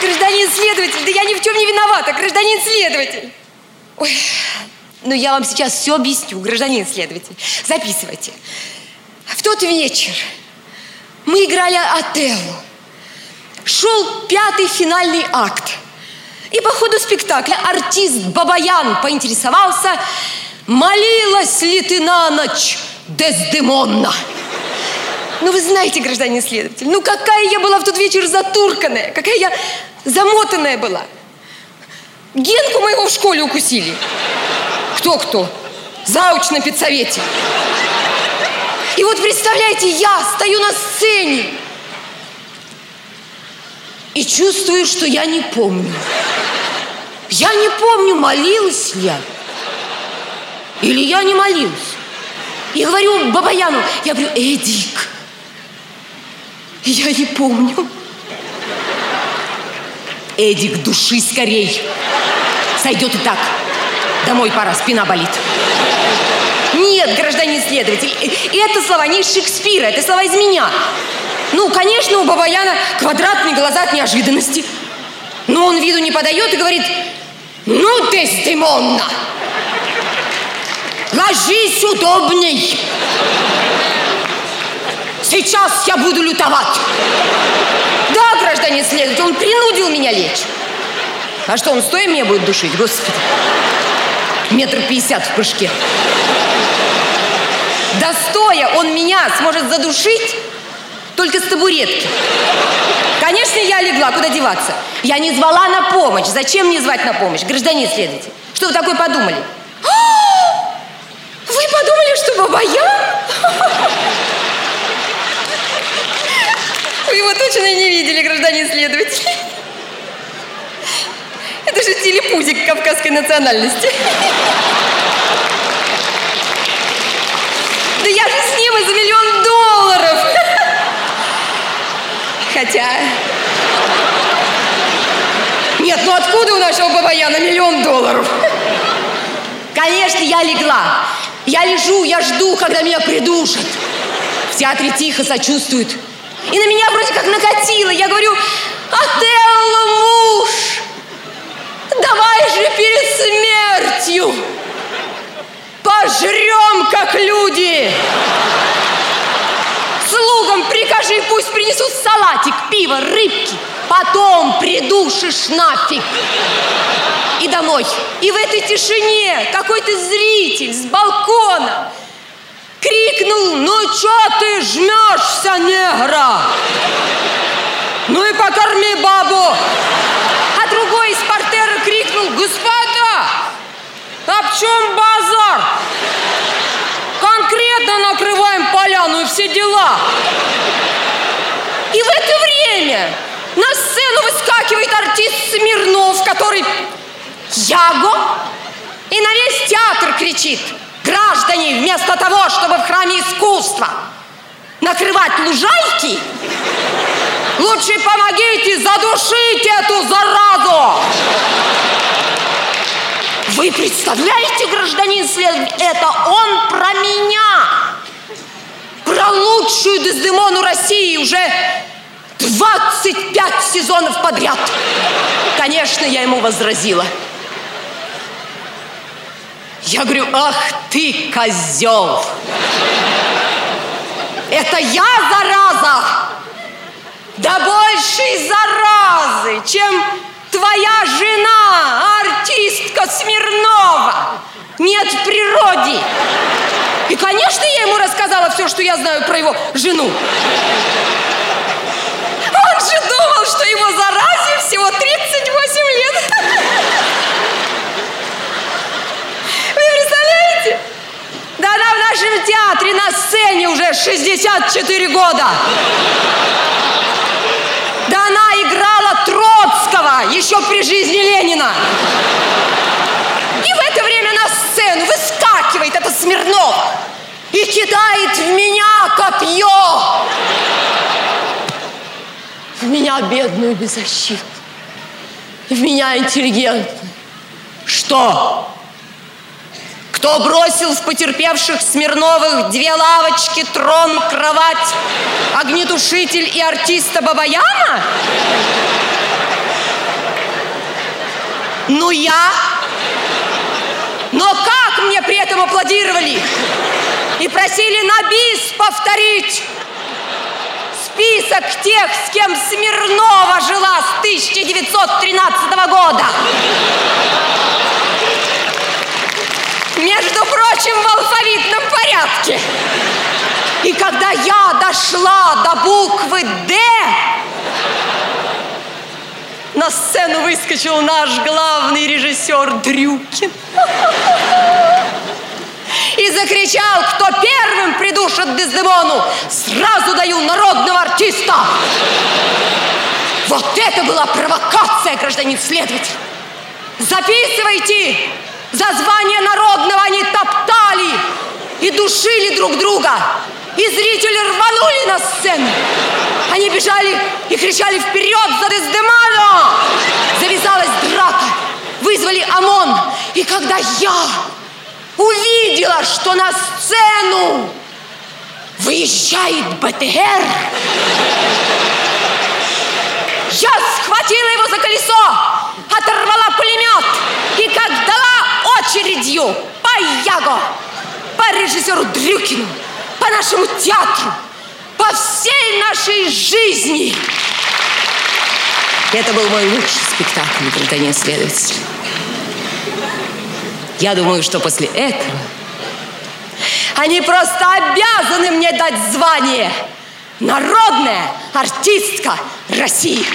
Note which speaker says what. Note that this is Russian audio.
Speaker 1: Гражданин следователь, да я ни в чем не виновата, гражданин следователь. Ой, ну я вам сейчас все объясню, гражданин следователь. Записывайте. В тот вечер мы играли Отеллу. Шел пятый финальный акт. И по ходу спектакля артист Бабаян поинтересовался, молилась ли ты на ночь, Дездемонна? Ну, вы знаете, гражданин следователь, ну какая я была в тот вечер затурканная, какая я замотанная была. Генку моего в школе укусили. Кто-кто? Зауч на педсовете. И вот представляете, я стою на сцене и чувствую, что я не помню. Я не помню, молилась ли я. Или я не молилась. И говорю Бабаяну, я говорю, Эдик, я не помню. Эдик, души скорей. Сойдет и так. Домой пора, спина болит. Нет, гражданин следователь, это слова не из Шекспира, это слова из меня. Ну, конечно, у Бабаяна квадратные глаза от неожиданности. Но он виду не подает и говорит, ну, Дездемонна, ложись удобней. Сейчас я буду лютовать. Да, гражданин следователь, он принудил меня лечь. А что, он стоя меня будет душить, господи? Метр пятьдесят в прыжке. Да стоя он меня сможет задушить только с табуретки. Конечно, я легла, куда деваться? Я не звала на помощь. Зачем мне звать на помощь, гражданин следователь? Что вы такое подумали? А! Вы подумали, что Бабаян? Вы его точно не видели, гражданин следователь. Это же телепузик кавказской национальности. Да я же с ним и за миллион долларов. Хотя... Нет, ну откуда у нашего Бабаяна миллион долларов? Конечно, я легла. Я лежу, я жду, когда меня придушат. В театре тихо сочувствуют. И на меня вроде как накатило. Я говорю, Отелло, муж, давай же перед смертью пожрем, как люди. Слугам прикажи, пусть принесут салатик, пиво, рыбки. Потом придушишь нафиг. И домой. И в этой тишине какой-то зритель с балкона крикнул, ну чё ты жмешься, негра? Ну и покорми бабу. А другой из портера крикнул, господа, а в чем базар? Конкретно накрываем поляну и все дела. И в это время на сцену выскакивает артист Смирнов, который Яго и на весь театр кричит – Граждане, вместо того, чтобы в храме искусства накрывать лужайки, лучше помогите задушить эту заразу. Вы представляете, гражданин следователь, это он про меня, про лучшую Дездемону России уже 25 сезонов подряд. Конечно, я ему возразила. Я говорю, ах ты, козел! Это я зараза! Да большей заразы, чем твоя жена, артистка Смирнова. Нет в природе. И, конечно, я ему рассказала все, что я знаю про его жену. Он же думал, что его заразе всего 38 лет. Да она в нашем театре на сцене уже 64 года. Да она играла Троцкого еще при жизни Ленина. И в это время на сцену выскакивает эта Смирнова и кидает в меня копье. В меня бедную беззащитную. В меня интеллигентную. Что? Кто бросил в потерпевших Смирновых две лавочки, трон, кровать, огнетушитель и артиста Бабаяна? Ну я? Но как мне при этом аплодировали? И просили на бис повторить список тех, с кем Смирнова жила с 1913 года. Прочим, в алфавитном порядке. И когда я дошла до буквы «Д», на сцену выскочил наш главный режиссер Дрюкин. И закричал, кто первым придушит Дездемону, сразу даю народного артиста. Вот это была провокация, гражданин следователь. Записывайте! За звание народного они топтали и душили друг друга. И зрители рванули на сцену. Они бежали и кричали вперед за Дездеману. Завязалась драка. Вызвали ОМОН. И когда я увидела, что на сцену выезжает БТР, я схватила его за колесо, оторвала пулемет и как дала очередью по Яго, по режиссеру Дрюкину, по нашему театру, по всей нашей жизни. Это был мой лучший спектакль, гражданин следователь. Я думаю, что после этого они просто обязаны мне дать звание народная артистка России.